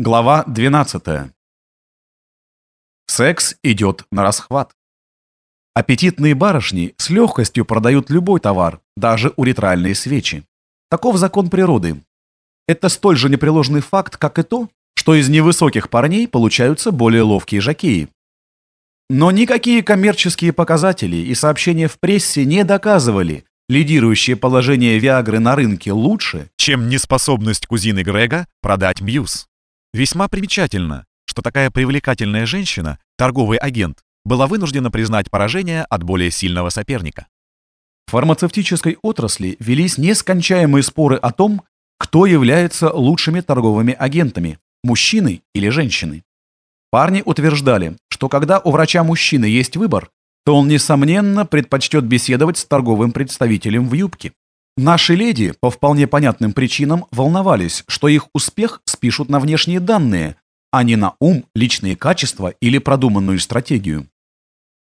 Глава 12. Секс идет на расхват. Аппетитные барышни с легкостью продают любой товар, даже уретральные свечи. Таков закон природы. Это столь же непреложный факт, как и то, что из невысоких парней получаются более ловкие жакеи. Но никакие коммерческие показатели и сообщения в прессе не доказывали, лидирующее положение Виагры на рынке лучше, чем неспособность кузины Грега продать Мьюз. Весьма примечательно, что такая привлекательная женщина, торговый агент, была вынуждена признать поражение от более сильного соперника. В фармацевтической отрасли велись нескончаемые споры о том, кто является лучшими торговыми агентами – мужчины или женщины. Парни утверждали, что когда у врача-мужчины есть выбор, то он, несомненно, предпочтет беседовать с торговым представителем в юбке. Наши леди, по вполне понятным причинам, волновались, что их успех спишут на внешние данные, а не на ум, личные качества или продуманную стратегию.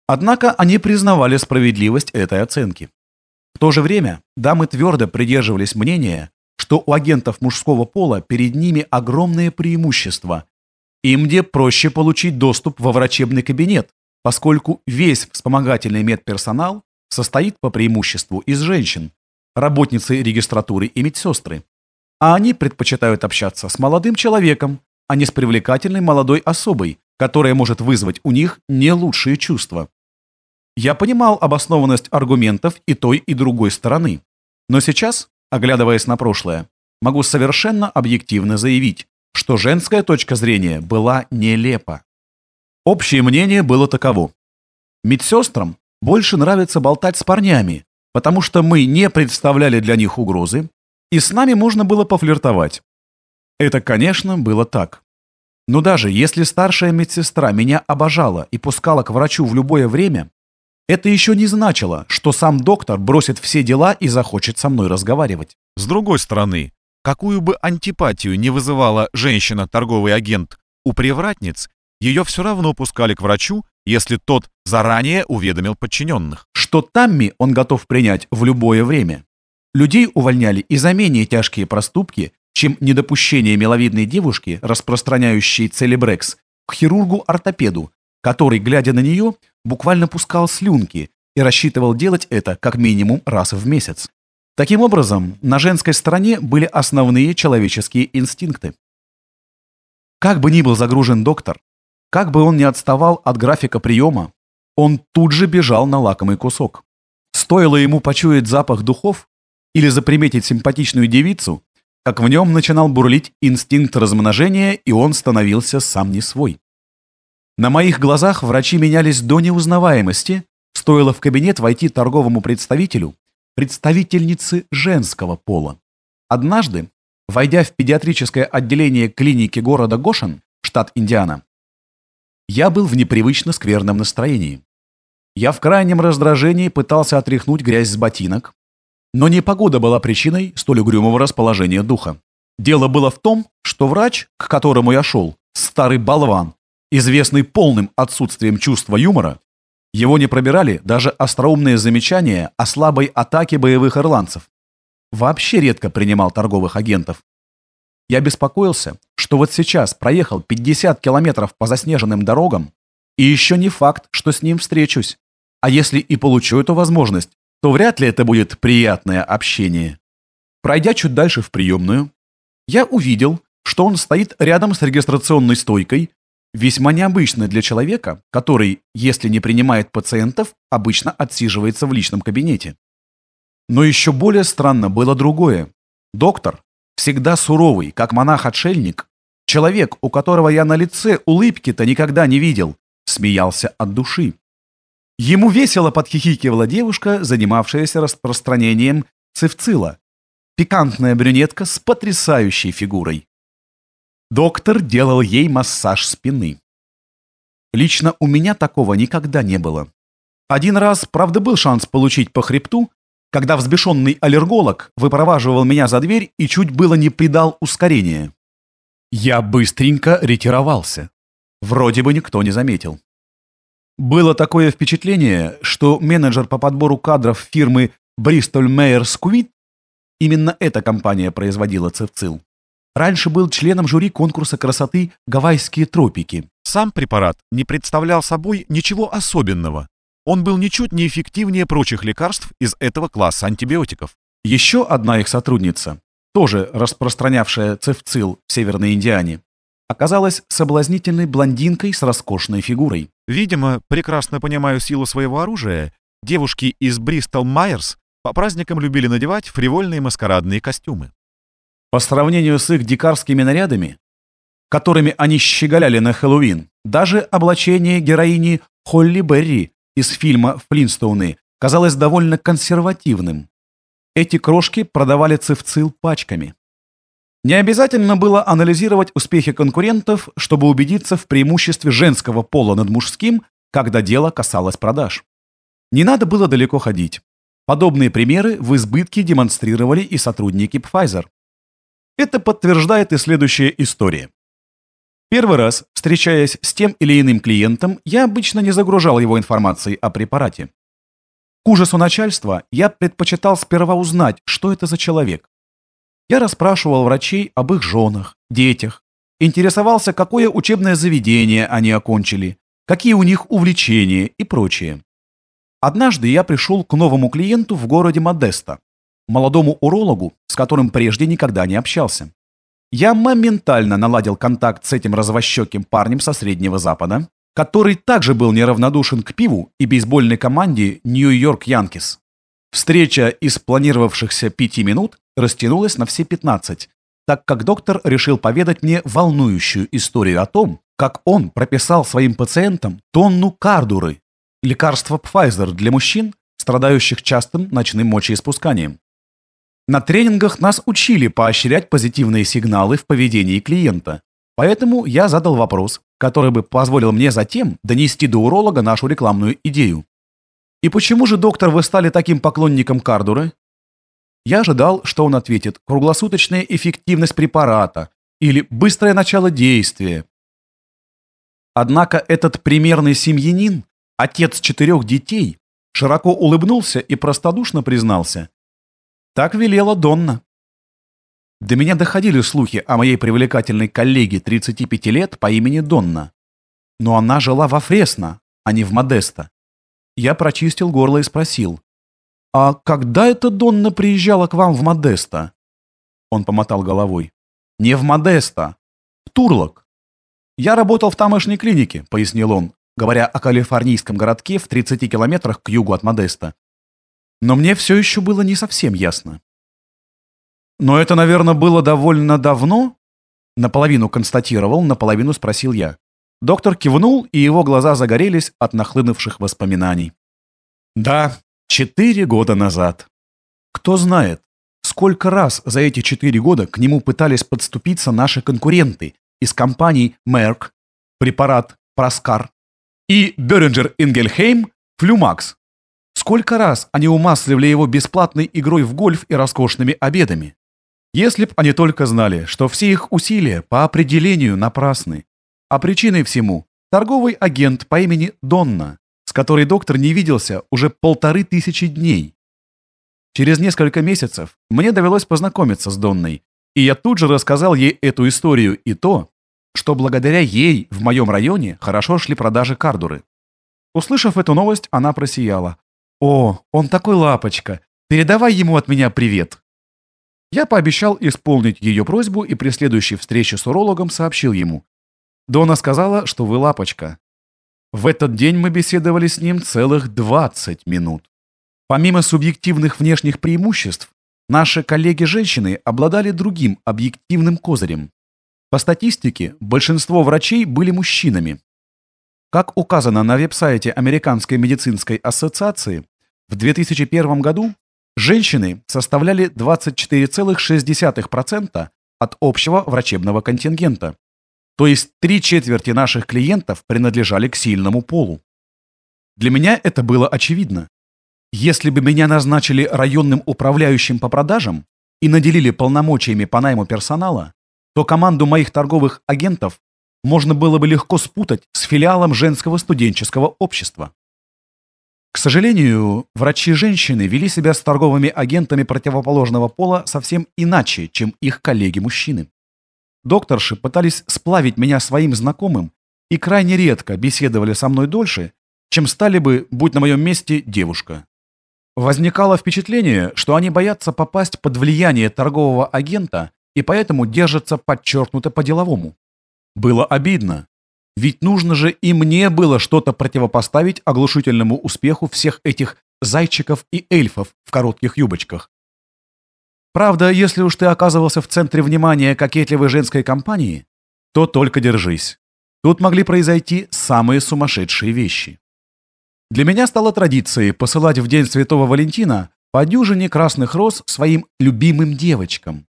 Однако они признавали справедливость этой оценки. В то же время дамы твердо придерживались мнения, что у агентов мужского пола перед ними огромные преимущества. Им где проще получить доступ во врачебный кабинет, поскольку весь вспомогательный медперсонал состоит по преимуществу из женщин, работницы регистратуры и медсестры. А они предпочитают общаться с молодым человеком, а не с привлекательной молодой особой, которая может вызвать у них не лучшие чувства. Я понимал обоснованность аргументов и той, и другой стороны. Но сейчас, оглядываясь на прошлое, могу совершенно объективно заявить, что женская точка зрения была нелепа. Общее мнение было таково. Медсестрам больше нравится болтать с парнями, потому что мы не представляли для них угрозы, и с нами можно было пофлиртовать. Это, конечно, было так. Но даже если старшая медсестра меня обожала и пускала к врачу в любое время, это еще не значило, что сам доктор бросит все дела и захочет со мной разговаривать. С другой стороны, какую бы антипатию не вызывала женщина-торговый агент у привратниц, ее все равно пускали к врачу, если тот заранее уведомил подчиненных. Что Тамми он готов принять в любое время. Людей увольняли и за менее тяжкие проступки, чем недопущение миловидной девушки, распространяющей целебрекс, к хирургу-ортопеду, который, глядя на нее, буквально пускал слюнки и рассчитывал делать это как минимум раз в месяц. Таким образом, на женской стороне были основные человеческие инстинкты. Как бы ни был загружен доктор, как бы он ни отставал от графика приема, он тут же бежал на лакомый кусок. Стоило ему почуять запах духов или заприметить симпатичную девицу, как в нем начинал бурлить инстинкт размножения, и он становился сам не свой. На моих глазах врачи менялись до неузнаваемости, стоило в кабинет войти торговому представителю, представительнице женского пола. Однажды, войдя в педиатрическое отделение клиники города Гошин, штат Индиана, я был в непривычно скверном настроении. Я в крайнем раздражении пытался отряхнуть грязь с ботинок, но не погода была причиной столь угрюмого расположения духа. Дело было в том, что врач, к которому я шел, старый болван, известный полным отсутствием чувства юмора, его не пробирали даже остроумные замечания о слабой атаке боевых ирландцев. Вообще редко принимал торговых агентов. Я беспокоился, что вот сейчас проехал 50 километров по заснеженным дорогам, и еще не факт, что с ним встречусь. А если и получу эту возможность, то вряд ли это будет приятное общение. Пройдя чуть дальше в приемную, я увидел, что он стоит рядом с регистрационной стойкой, весьма необычно для человека, который, если не принимает пациентов, обычно отсиживается в личном кабинете. Но еще более странно было другое. Доктор, всегда суровый, как монах-отшельник, человек, у которого я на лице улыбки-то никогда не видел, смеялся от души. Ему весело подхихикивала девушка, занимавшаяся распространением цифцила, пикантная брюнетка с потрясающей фигурой. Доктор делал ей массаж спины. Лично у меня такого никогда не было. Один раз, правда, был шанс получить по хребту, когда взбешенный аллерголог выпроваживал меня за дверь и чуть было не придал ускорение. Я быстренько ретировался. Вроде бы никто не заметил. Было такое впечатление, что менеджер по подбору кадров фирмы Bristol Myers Squibb, именно эта компания производила цифцил, раньше был членом жюри конкурса красоты «Гавайские тропики». Сам препарат не представлял собой ничего особенного. Он был ничуть не эффективнее прочих лекарств из этого класса антибиотиков. Еще одна их сотрудница, тоже распространявшая цефцил в Северной Индиане, оказалась соблазнительной блондинкой с роскошной фигурой. Видимо, прекрасно понимаю силу своего оружия, девушки из Бристол Майерс по праздникам любили надевать фривольные маскарадные костюмы. По сравнению с их дикарскими нарядами, которыми они щеголяли на Хэллоуин, даже облачение героини Холли Берри из фильма «Флинстоуны» казалось довольно консервативным. Эти крошки продавали цифцил пачками. Не обязательно было анализировать успехи конкурентов, чтобы убедиться в преимуществе женского пола над мужским, когда дело касалось продаж. Не надо было далеко ходить. Подобные примеры в избытке демонстрировали и сотрудники Pfizer. Это подтверждает и следующая история. Первый раз, встречаясь с тем или иным клиентом, я обычно не загружал его информацией о препарате. К ужасу начальства я предпочитал сперва узнать, что это за человек. Я расспрашивал врачей об их женах, детях, интересовался, какое учебное заведение они окончили, какие у них увлечения и прочее. Однажды я пришел к новому клиенту в городе Модеста, молодому урологу, с которым прежде никогда не общался. Я моментально наладил контакт с этим развощеким парнем со Среднего Запада, который также был неравнодушен к пиву и бейсбольной команде Нью-Йорк Янкис. Встреча из планировавшихся пяти минут растянулась на все 15, так как доктор решил поведать мне волнующую историю о том, как он прописал своим пациентам тонну кардуры, лекарства Pfizer для мужчин, страдающих частым ночным мочеиспусканием. На тренингах нас учили поощрять позитивные сигналы в поведении клиента, поэтому я задал вопрос, который бы позволил мне затем донести до уролога нашу рекламную идею. «И почему же, доктор, вы стали таким поклонником кардуры?» Я ожидал, что он ответит «круглосуточная эффективность препарата» или «быстрое начало действия». Однако этот примерный семьянин, отец четырех детей, широко улыбнулся и простодушно признался. Так велела Донна. До меня доходили слухи о моей привлекательной коллеге 35 лет по имени Донна. Но она жила во Фресно, а не в Модесто. Я прочистил горло и спросил. «А когда эта Донна приезжала к вам в Модесто?» Он помотал головой. «Не в Модесто, в Турлок. Я работал в тамошней клинике», — пояснил он, говоря о калифорнийском городке в 30 километрах к югу от Модеста. Но мне все еще было не совсем ясно. «Но это, наверное, было довольно давно?» Наполовину констатировал, наполовину спросил я. Доктор кивнул, и его глаза загорелись от нахлынувших воспоминаний. «Да, Четыре года назад. Кто знает, сколько раз за эти четыре года к нему пытались подступиться наши конкуренты из компаний Merck, препарат Проскар и Бёрингер Ингельхейм Флюмакс. Сколько раз они умасливали его бесплатной игрой в гольф и роскошными обедами. Если б они только знали, что все их усилия по определению напрасны. А причиной всему – торговый агент по имени Донна, которой доктор не виделся уже полторы тысячи дней. Через несколько месяцев мне довелось познакомиться с Донной, и я тут же рассказал ей эту историю и то, что благодаря ей в моем районе хорошо шли продажи кардуры. Услышав эту новость, она просияла. «О, он такой лапочка! Передавай ему от меня привет!» Я пообещал исполнить ее просьбу и при следующей встрече с урологом сообщил ему. Дона сказала, что вы лапочка. В этот день мы беседовали с ним целых 20 минут. Помимо субъективных внешних преимуществ, наши коллеги-женщины обладали другим объективным козырем. По статистике, большинство врачей были мужчинами. Как указано на веб-сайте Американской медицинской ассоциации, в 2001 году женщины составляли 24,6% от общего врачебного контингента. То есть три четверти наших клиентов принадлежали к сильному полу. Для меня это было очевидно. Если бы меня назначили районным управляющим по продажам и наделили полномочиями по найму персонала, то команду моих торговых агентов можно было бы легко спутать с филиалом женского студенческого общества. К сожалению, врачи-женщины вели себя с торговыми агентами противоположного пола совсем иначе, чем их коллеги-мужчины. Докторши пытались сплавить меня своим знакомым и крайне редко беседовали со мной дольше, чем стали бы, будь на моем месте, девушка. Возникало впечатление, что они боятся попасть под влияние торгового агента и поэтому держатся подчеркнуто по-деловому. Было обидно, ведь нужно же и мне было что-то противопоставить оглушительному успеху всех этих зайчиков и эльфов в коротких юбочках. Правда, если уж ты оказывался в центре внимания кокетливой женской компании, то только держись. Тут могли произойти самые сумасшедшие вещи. Для меня стало традицией посылать в День Святого Валентина по дюжине красных роз своим любимым девочкам.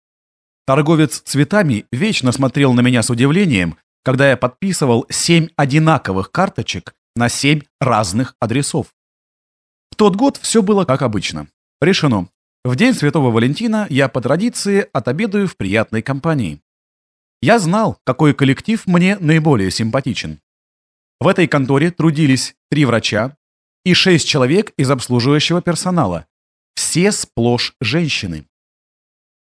Торговец цветами вечно смотрел на меня с удивлением, когда я подписывал семь одинаковых карточек на семь разных адресов. В тот год все было как обычно. Решено. В день Святого Валентина я по традиции отобедаю в приятной компании. Я знал, какой коллектив мне наиболее симпатичен. В этой конторе трудились три врача и шесть человек из обслуживающего персонала. Все сплошь женщины.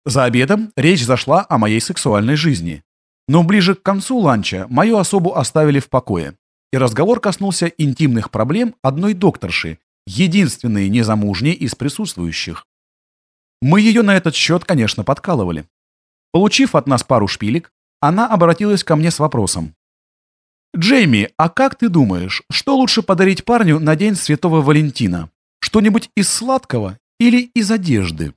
За обедом речь зашла о моей сексуальной жизни. Но ближе к концу ланча мою особу оставили в покое, и разговор коснулся интимных проблем одной докторши, единственной незамужней из присутствующих. Мы ее на этот счет, конечно, подкалывали. Получив от нас пару шпилек, она обратилась ко мне с вопросом. «Джейми, а как ты думаешь, что лучше подарить парню на День Святого Валентина? Что-нибудь из сладкого или из одежды?»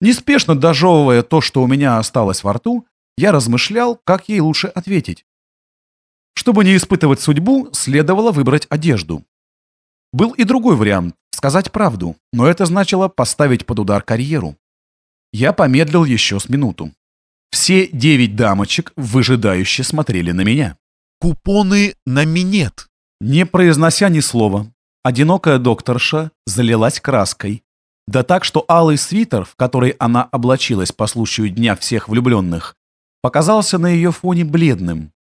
Неспешно дожевывая то, что у меня осталось во рту, я размышлял, как ей лучше ответить. Чтобы не испытывать судьбу, следовало выбрать одежду. Был и другой вариант – сказать правду, но это значило поставить под удар карьеру. Я помедлил еще с минуту. Все девять дамочек выжидающе смотрели на меня. «Купоны на минет!» Не произнося ни слова, одинокая докторша залилась краской. Да так, что алый свитер, в который она облачилась по случаю Дня всех влюбленных, показался на ее фоне бледным.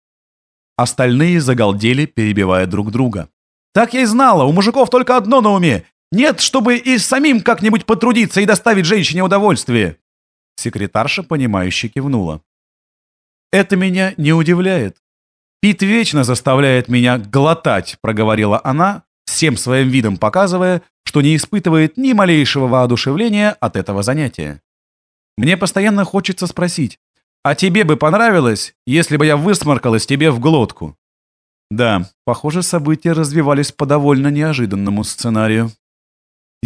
Остальные загалдели, перебивая друг друга. «Так я и знала, у мужиков только одно на уме. Нет, чтобы и самим как-нибудь потрудиться и доставить женщине удовольствие». Секретарша, понимающе кивнула. «Это меня не удивляет. Пит вечно заставляет меня глотать», — проговорила она, всем своим видом показывая, что не испытывает ни малейшего воодушевления от этого занятия. Мне постоянно хочется спросить, а тебе бы понравилось, если бы я высморкалась тебе в глотку? Да, похоже, события развивались по довольно неожиданному сценарию.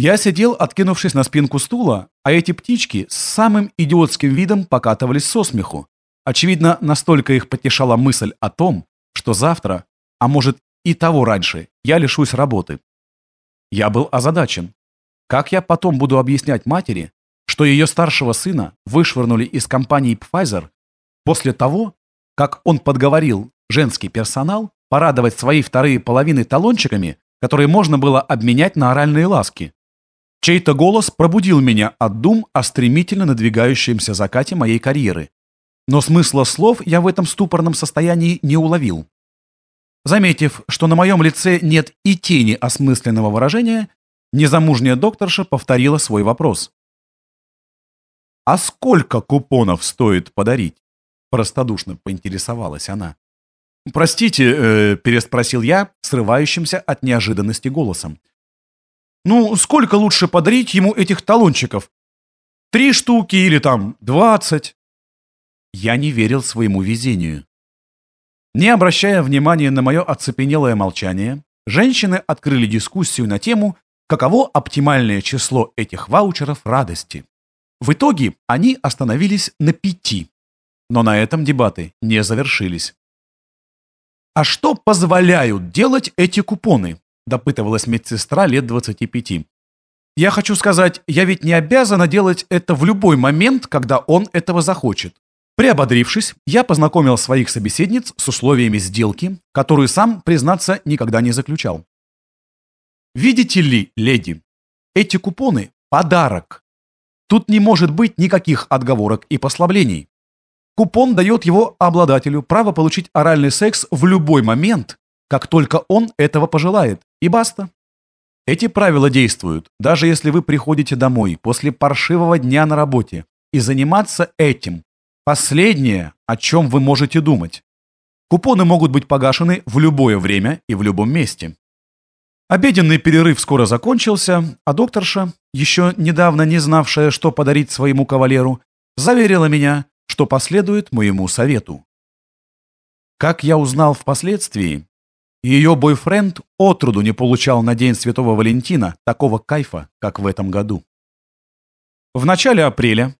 Я сидел, откинувшись на спинку стула, а эти птички с самым идиотским видом покатывались со смеху. Очевидно, настолько их потешала мысль о том, что завтра, а может и того раньше, я лишусь работы. Я был озадачен. Как я потом буду объяснять матери, что ее старшего сына вышвырнули из компании Pfizer после того, как он подговорил женский персонал порадовать свои вторые половины талончиками, которые можно было обменять на оральные ласки. Чей-то голос пробудил меня от дум о стремительно надвигающемся закате моей карьеры. Но смысла слов я в этом ступорном состоянии не уловил. Заметив, что на моем лице нет и тени осмысленного выражения, незамужняя докторша повторила свой вопрос. «А сколько купонов стоит подарить?» Простодушно поинтересовалась она. «Простите», э, – переспросил я, срывающимся от неожиданности голосом. «Ну, сколько лучше подарить ему этих талончиков? Три штуки или там двадцать?» Я не верил своему везению. Не обращая внимания на мое оцепенелое молчание, женщины открыли дискуссию на тему, каково оптимальное число этих ваучеров радости. В итоге они остановились на пяти. Но на этом дебаты не завершились. «А что позволяют делать эти купоны?» – допытывалась медсестра лет 25. «Я хочу сказать, я ведь не обязана делать это в любой момент, когда он этого захочет. Приободрившись, я познакомил своих собеседниц с условиями сделки, которую сам, признаться, никогда не заключал. Видите ли, леди, эти купоны – подарок. Тут не может быть никаких отговорок и послаблений. Купон дает его обладателю право получить оральный секс в любой момент, как только он этого пожелает, и баста. Эти правила действуют, даже если вы приходите домой после паршивого дня на работе, и заниматься этим Последнее о чем вы можете думать. Купоны могут быть погашены в любое время и в любом месте. Обеденный перерыв скоро закончился, а докторша, еще недавно не знавшая, что подарить своему кавалеру, заверила меня, что последует моему совету. Как я узнал впоследствии, ее бойфренд отроду не получал на День Святого Валентина такого кайфа, как в этом году. В начале апреля,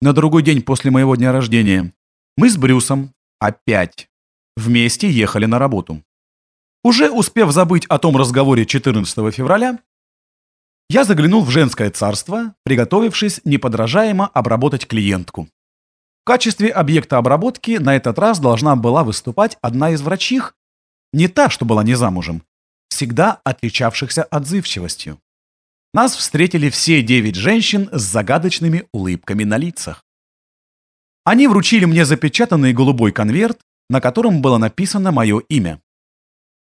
на другой день после моего дня рождения, мы с Брюсом опять вместе ехали на работу. Уже успев забыть о том разговоре 14 февраля, я заглянул в женское царство, приготовившись неподражаемо обработать клиентку. В качестве объекта обработки на этот раз должна была выступать одна из врачих, не та, что была не замужем, всегда отличавшихся отзывчивостью. Нас встретили все девять женщин с загадочными улыбками на лицах. Они вручили мне запечатанный голубой конверт, на котором было написано мое имя.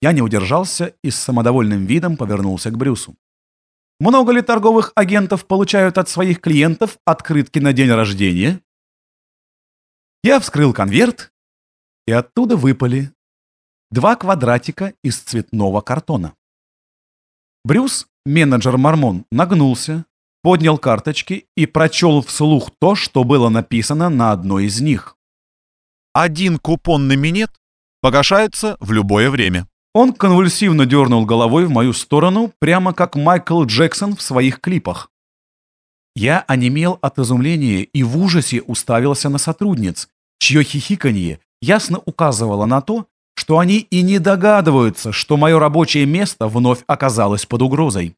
Я не удержался и с самодовольным видом повернулся к Брюсу. Много ли торговых агентов получают от своих клиентов открытки на день рождения? Я вскрыл конверт, и оттуда выпали два квадратика из цветного картона. Брюс, менеджер Мормон, нагнулся, поднял карточки и прочел вслух то, что было написано на одной из них. Один купон на минет погашается в любое время. Он конвульсивно дернул головой в мою сторону, прямо как Майкл Джексон в своих клипах. Я онемел от изумления и в ужасе уставился на сотрудниц, чье хихиканье ясно указывало на то, что они и не догадываются, что мое рабочее место вновь оказалось под угрозой.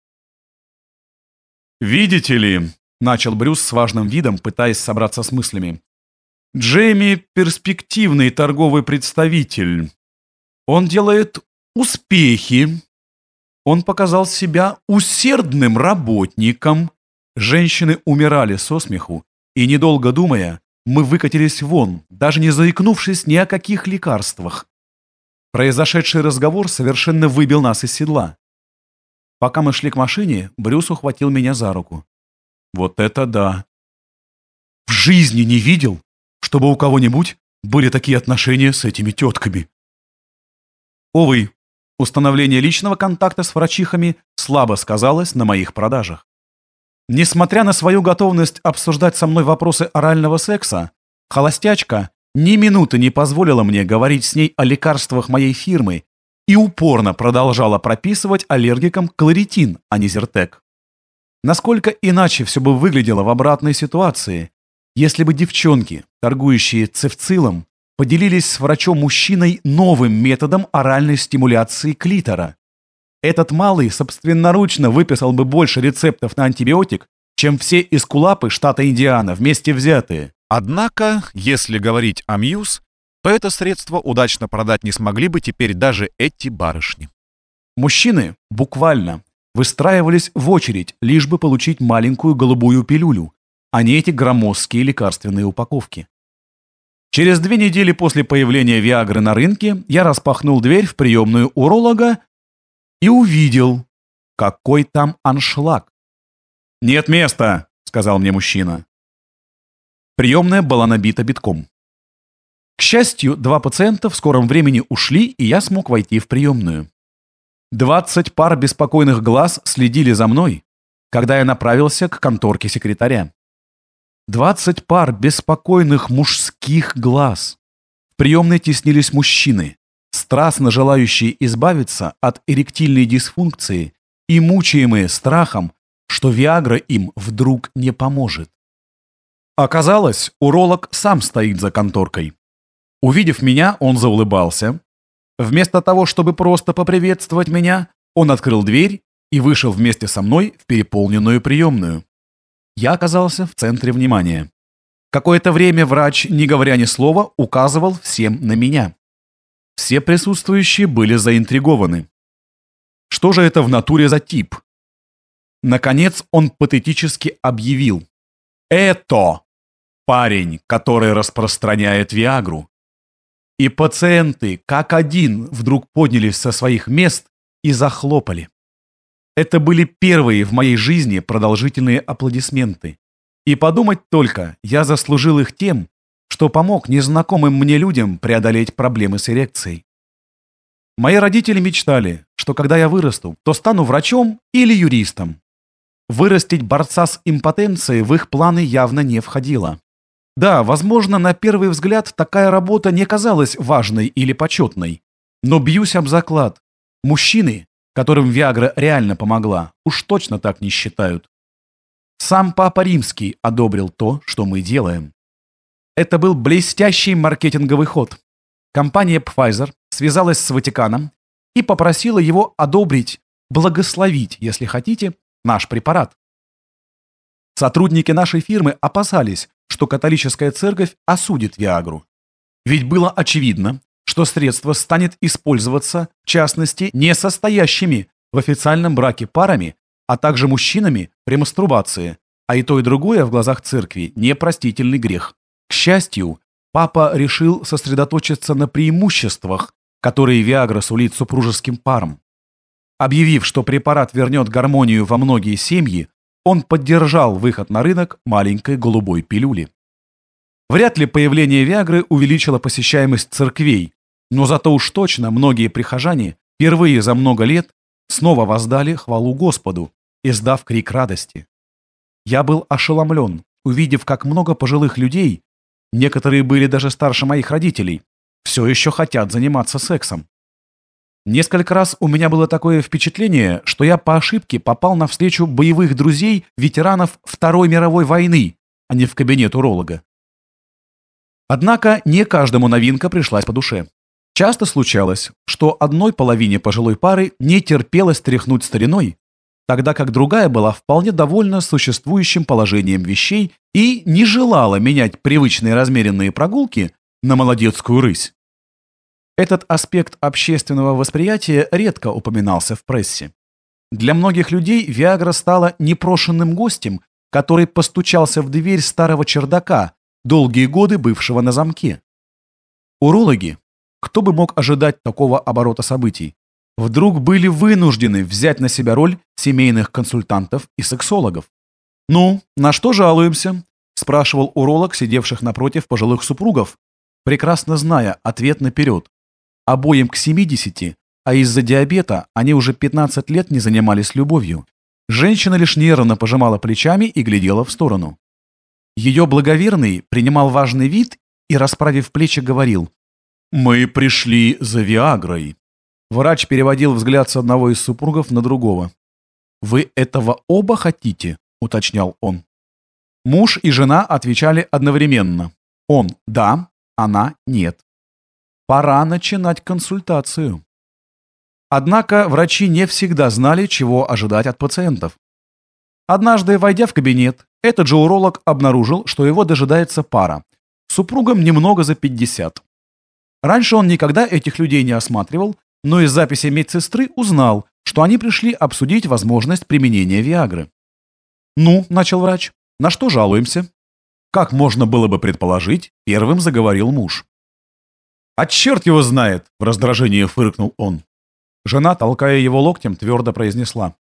«Видите ли», — начал Брюс с важным видом, пытаясь собраться с мыслями, «Джейми — перспективный торговый представитель. Он делает успехи. Он показал себя усердным работником. Женщины умирали со смеху, и, недолго думая, мы выкатились вон, даже не заикнувшись ни о каких лекарствах. Произошедший разговор совершенно выбил нас из седла. Пока мы шли к машине, Брюс ухватил меня за руку. Вот это да! В жизни не видел, чтобы у кого-нибудь были такие отношения с этими тетками. Увы, установление личного контакта с врачихами слабо сказалось на моих продажах. Несмотря на свою готовность обсуждать со мной вопросы орального секса, холостячка ни минуты не позволила мне говорить с ней о лекарствах моей фирмы и упорно продолжала прописывать аллергикам кларитин, а не зертек. Насколько иначе все бы выглядело в обратной ситуации, если бы девчонки, торгующие цефцилом, поделились с врачом-мужчиной новым методом оральной стимуляции клитора. Этот малый собственноручно выписал бы больше рецептов на антибиотик, чем все эскулапы штата Индиана вместе взятые. Однако, если говорить о Мьюз, то это средство удачно продать не смогли бы теперь даже эти барышни. Мужчины буквально выстраивались в очередь, лишь бы получить маленькую голубую пилюлю, а не эти громоздкие лекарственные упаковки. Через две недели после появления Виагры на рынке я распахнул дверь в приемную уролога и увидел, какой там аншлаг. «Нет места», — сказал мне мужчина. Приемная была набита битком. К счастью, два пациента в скором времени ушли, и я смог войти в приемную. Двадцать пар беспокойных глаз следили за мной, когда я направился к конторке секретаря. Двадцать пар беспокойных мужских глаз. В приемной теснились мужчины, страстно желающие избавиться от эректильной дисфункции и мучаемые страхом, что Виагра им вдруг не поможет. Оказалось, уролог сам стоит за конторкой. Увидев меня, он заулыбался. Вместо того, чтобы просто поприветствовать меня, он открыл дверь и вышел вместе со мной в переполненную приемную. Я оказался в центре внимания. Какое-то время врач, не говоря ни слова, указывал всем на меня. Все присутствующие были заинтригованы. Что же это в натуре за тип? Наконец он патетически объявил. Это парень, который распространяет Виагру. И пациенты, как один, вдруг поднялись со своих мест и захлопали. Это были первые в моей жизни продолжительные аплодисменты. И подумать только, я заслужил их тем, что помог незнакомым мне людям преодолеть проблемы с эрекцией. Мои родители мечтали, что когда я вырасту, то стану врачом или юристом. Вырастить борца с импотенцией в их планы явно не входило. Да, возможно, на первый взгляд такая работа не казалась важной или почетной. Но бьюсь об заклад. Мужчины, которым Виагра реально помогла, уж точно так не считают. Сам Папа Римский одобрил то, что мы делаем. Это был блестящий маркетинговый ход. Компания Pfizer связалась с Ватиканом и попросила его одобрить, благословить, если хотите, наш препарат. Сотрудники нашей фирмы опасались, что католическая церковь осудит Виагру. Ведь было очевидно, что средство станет использоваться, в частности, несостоящими в официальном браке парами, а также мужчинами при мастурбации, а и то и другое в глазах церкви – непростительный грех. К счастью, папа решил сосредоточиться на преимуществах, которые Виагра сулит супружеским парам. Объявив, что препарат вернет гармонию во многие семьи, он поддержал выход на рынок маленькой голубой пилюли. Вряд ли появление Виагры увеличило посещаемость церквей, но зато уж точно многие прихожане впервые за много лет снова воздали хвалу Господу, издав крик радости. Я был ошеломлен, увидев, как много пожилых людей, некоторые были даже старше моих родителей, все еще хотят заниматься сексом. Несколько раз у меня было такое впечатление, что я по ошибке попал на встречу боевых друзей ветеранов Второй мировой войны, а не в кабинет уролога. Однако не каждому новинка пришлась по душе. Часто случалось, что одной половине пожилой пары не терпелось тряхнуть стариной, тогда как другая была вполне довольна существующим положением вещей и не желала менять привычные размеренные прогулки на молодецкую рысь. Этот аспект общественного восприятия редко упоминался в прессе. Для многих людей Виагра стала непрошенным гостем, который постучался в дверь старого чердака, долгие годы бывшего на замке. Урологи, кто бы мог ожидать такого оборота событий, вдруг были вынуждены взять на себя роль семейных консультантов и сексологов. «Ну, на что жалуемся?» – спрашивал уролог, сидевших напротив пожилых супругов, прекрасно зная ответ наперед обоим к 70, а из-за диабета они уже 15 лет не занимались любовью. Женщина лишь нервно пожимала плечами и глядела в сторону. Ее благоверный принимал важный вид и, расправив плечи, говорил «Мы пришли за Виагрой». Врач переводил взгляд с одного из супругов на другого. «Вы этого оба хотите?» – уточнял он. Муж и жена отвечали одновременно. Он – да, она – нет. Пора начинать консультацию. Однако врачи не всегда знали, чего ожидать от пациентов. Однажды, войдя в кабинет, этот же уролог обнаружил, что его дожидается пара. Супругам немного за 50. Раньше он никогда этих людей не осматривал, но из записи медсестры узнал, что они пришли обсудить возможность применения Виагры. «Ну», — начал врач, — «на что жалуемся?» Как можно было бы предположить, первым заговорил муж. «А черт его знает!» — в раздражении фыркнул он. Жена, толкая его локтем, твердо произнесла.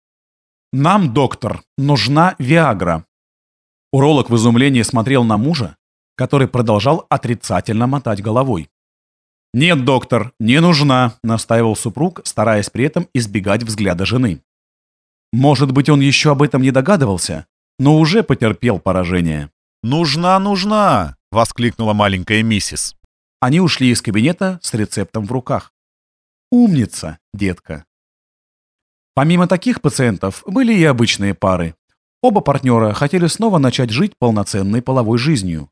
«Нам, доктор, нужна Виагра». Уролог в изумлении смотрел на мужа, который продолжал отрицательно мотать головой. «Нет, доктор, не нужна», — настаивал супруг, стараясь при этом избегать взгляда жены. Может быть, он еще об этом не догадывался, но уже потерпел поражение. «Нужна, нужна!» — воскликнула маленькая миссис. Они ушли из кабинета с рецептом в руках. Умница, детка. Помимо таких пациентов были и обычные пары. Оба партнера хотели снова начать жить полноценной половой жизнью.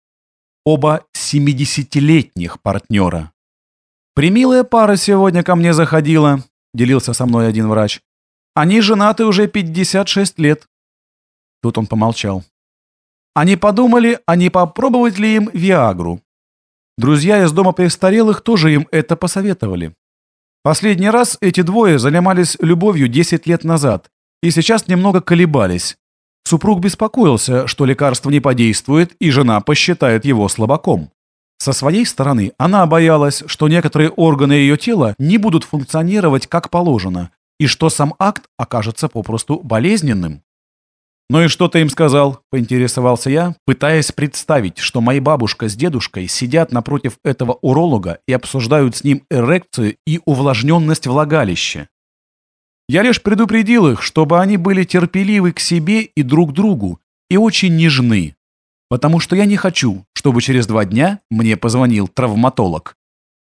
Оба 70-летних партнера. «Примилая пара сегодня ко мне заходила», — делился со мной один врач. «Они женаты уже 56 лет». Тут он помолчал. Они подумали, а не попробовать ли им Виагру. Друзья из дома престарелых тоже им это посоветовали. Последний раз эти двое занимались любовью 10 лет назад и сейчас немного колебались. Супруг беспокоился, что лекарство не подействует, и жена посчитает его слабаком. Со своей стороны, она боялась, что некоторые органы ее тела не будут функционировать как положено, и что сам акт окажется попросту болезненным. «Ну и что ты им сказал?» – поинтересовался я, пытаясь представить, что моя бабушка с дедушкой сидят напротив этого уролога и обсуждают с ним эрекцию и увлажненность влагалища. Я лишь предупредил их, чтобы они были терпеливы к себе и друг другу и очень нежны, потому что я не хочу, чтобы через два дня мне позвонил травматолог.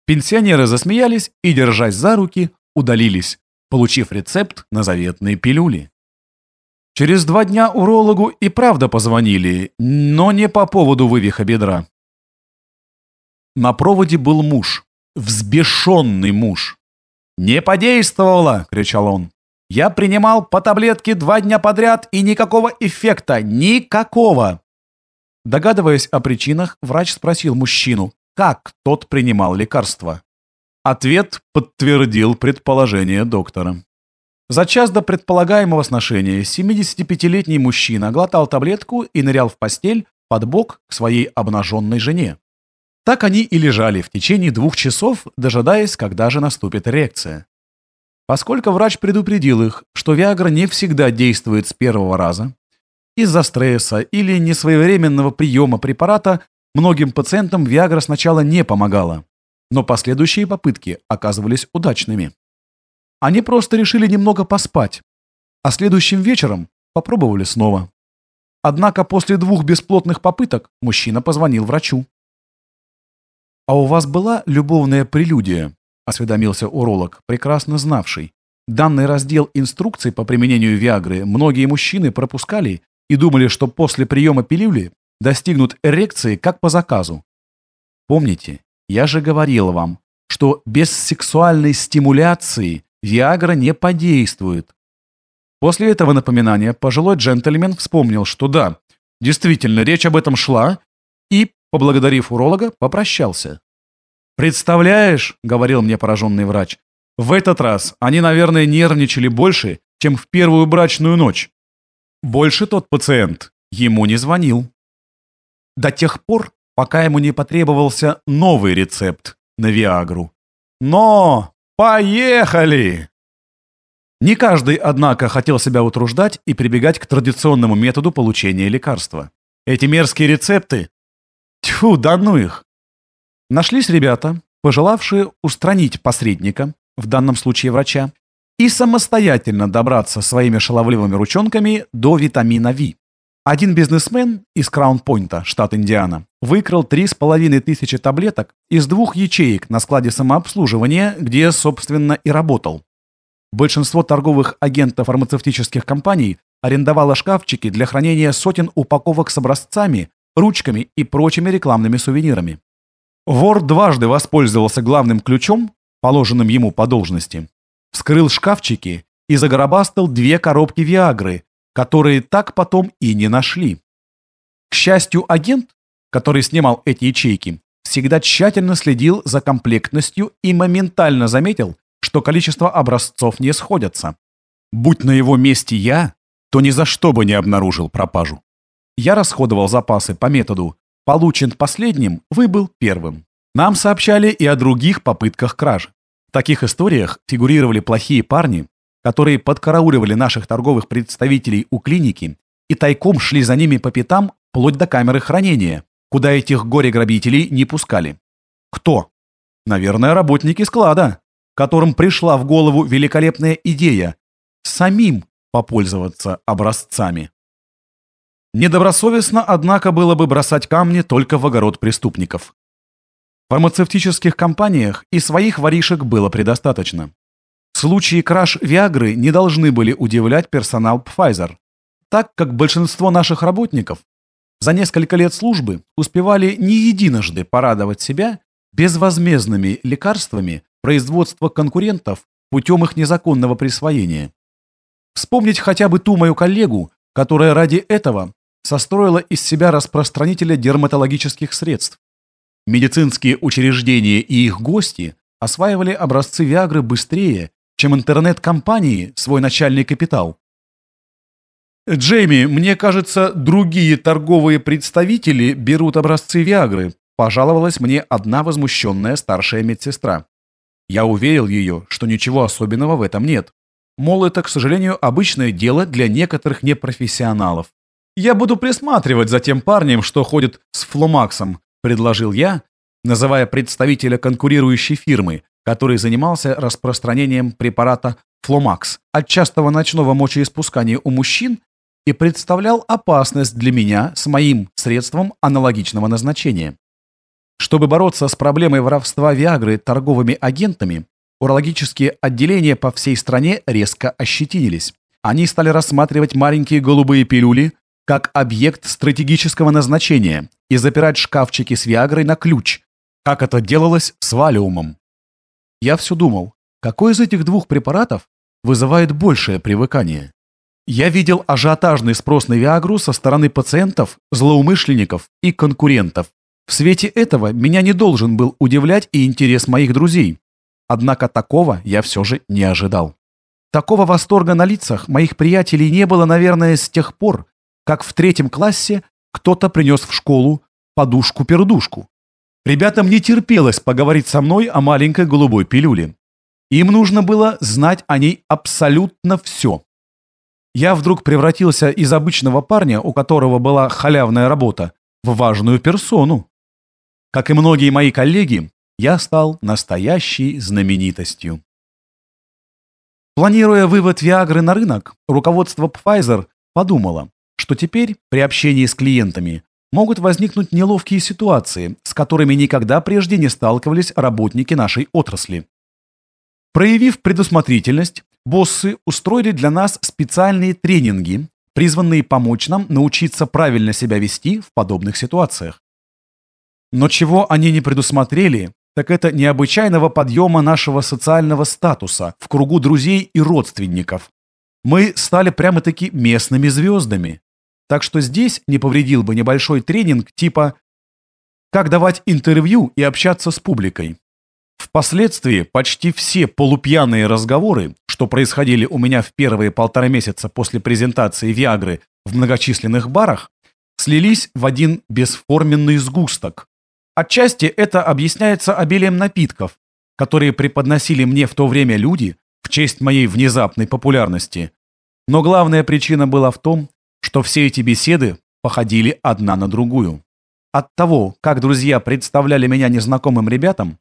Пенсионеры засмеялись и, держась за руки, удалились, получив рецепт на заветные пилюли. Через два дня урологу и правда позвонили, но не по поводу вывиха бедра. На проводе был муж, взбешенный муж. «Не подействовало!» — кричал он. «Я принимал по таблетке два дня подряд и никакого эффекта! Никакого!» Догадываясь о причинах, врач спросил мужчину, как тот принимал лекарства. Ответ подтвердил предположение доктора. За час до предполагаемого сношения 75-летний мужчина глотал таблетку и нырял в постель под бок к своей обнаженной жене. Так они и лежали в течение двух часов, дожидаясь, когда же наступит эрекция. Поскольку врач предупредил их, что Виагра не всегда действует с первого раза, из-за стресса или несвоевременного приема препарата многим пациентам Виагра сначала не помогала, но последующие попытки оказывались удачными. Они просто решили немного поспать, а следующим вечером попробовали снова. Однако после двух бесплотных попыток мужчина позвонил врачу. «А у вас была любовная прелюдия?» – осведомился уролог, прекрасно знавший. Данный раздел инструкций по применению Виагры многие мужчины пропускали и думали, что после приема пилюли достигнут эрекции как по заказу. Помните, я же говорил вам, что без сексуальной стимуляции Виагра не подействует. После этого напоминания пожилой джентльмен вспомнил, что да, действительно, речь об этом шла, и, поблагодарив уролога, попрощался. «Представляешь», — говорил мне пораженный врач, «в этот раз они, наверное, нервничали больше, чем в первую брачную ночь. Больше тот пациент ему не звонил. До тех пор, пока ему не потребовался новый рецепт на Виагру. Но Поехали! Не каждый, однако, хотел себя утруждать и прибегать к традиционному методу получения лекарства. Эти мерзкие рецепты... Тьфу, да ну их! Нашлись ребята, пожелавшие устранить посредника, в данном случае врача, и самостоятельно добраться своими шаловливыми ручонками до витамина В. Один бизнесмен из Краунпойнта, штат Индиана, выкрал три с половиной тысячи таблеток из двух ячеек на складе самообслуживания, где, собственно, и работал. Большинство торговых агентов фармацевтических компаний арендовало шкафчики для хранения сотен упаковок с образцами, ручками и прочими рекламными сувенирами. Вор дважды воспользовался главным ключом, положенным ему по должности, вскрыл шкафчики и загробастал две коробки Виагры, которые так потом и не нашли. К счастью, агент, который снимал эти ячейки, всегда тщательно следил за комплектностью и моментально заметил, что количество образцов не сходятся. Будь на его месте я, то ни за что бы не обнаружил пропажу. Я расходовал запасы по методу «получен последним, выбыл первым». Нам сообщали и о других попытках кражи. В таких историях фигурировали плохие парни, которые подкарауливали наших торговых представителей у клиники и тайком шли за ними по пятам вплоть до камеры хранения, куда этих горе-грабителей не пускали. Кто? Наверное, работники склада, которым пришла в голову великолепная идея самим попользоваться образцами. Недобросовестно, однако, было бы бросать камни только в огород преступников. В фармацевтических компаниях и своих воришек было предостаточно. Случаи краж Виагры не должны были удивлять персонал Pfizer, так как большинство наших работников за несколько лет службы успевали не единожды порадовать себя безвозмездными лекарствами производства конкурентов путем их незаконного присвоения. Вспомнить хотя бы ту мою коллегу, которая ради этого состроила из себя распространителя дерматологических средств. Медицинские учреждения и их гости осваивали образцы Виагры быстрее чем интернет-компании свой начальный капитал. «Джейми, мне кажется, другие торговые представители берут образцы Виагры», пожаловалась мне одна возмущенная старшая медсестра. Я уверил ее, что ничего особенного в этом нет. Мол, это, к сожалению, обычное дело для некоторых непрофессионалов. «Я буду присматривать за тем парнем, что ходит с фломаксом», – предложил я, называя представителя конкурирующей фирмы, который занимался распространением препарата фломакс от частого ночного мочеиспускания у мужчин и представлял опасность для меня с моим средством аналогичного назначения. Чтобы бороться с проблемой воровства Виагры торговыми агентами, урологические отделения по всей стране резко ощетинились. Они стали рассматривать маленькие голубые пилюли как объект стратегического назначения и запирать шкафчики с Виагрой на ключ, как это делалось с Валиумом. Я все думал, какой из этих двух препаратов вызывает большее привыкание? Я видел ажиотажный спрос на Виагру со стороны пациентов, злоумышленников и конкурентов. В свете этого меня не должен был удивлять и интерес моих друзей. Однако такого я все же не ожидал. Такого восторга на лицах моих приятелей не было, наверное, с тех пор, как в третьем классе кто-то принес в школу подушку-пердушку. Ребятам не терпелось поговорить со мной о маленькой голубой пилюле. Им нужно было знать о ней абсолютно все. Я вдруг превратился из обычного парня, у которого была халявная работа, в важную персону. Как и многие мои коллеги, я стал настоящей знаменитостью. Планируя вывод Виагры на рынок, руководство Pfizer подумало, что теперь при общении с клиентами могут возникнуть неловкие ситуации, с которыми никогда прежде не сталкивались работники нашей отрасли. Проявив предусмотрительность, боссы устроили для нас специальные тренинги, призванные помочь нам научиться правильно себя вести в подобных ситуациях. Но чего они не предусмотрели, так это необычайного подъема нашего социального статуса в кругу друзей и родственников. Мы стали прямо-таки местными звездами. Так что здесь не повредил бы небольшой тренинг типа «Как давать интервью и общаться с публикой». Впоследствии почти все полупьяные разговоры, что происходили у меня в первые полтора месяца после презентации Виагры в многочисленных барах, слились в один бесформенный сгусток. Отчасти это объясняется обилием напитков, которые преподносили мне в то время люди в честь моей внезапной популярности. Но главная причина была в том, что все эти беседы походили одна на другую. От того, как друзья представляли меня незнакомым ребятам,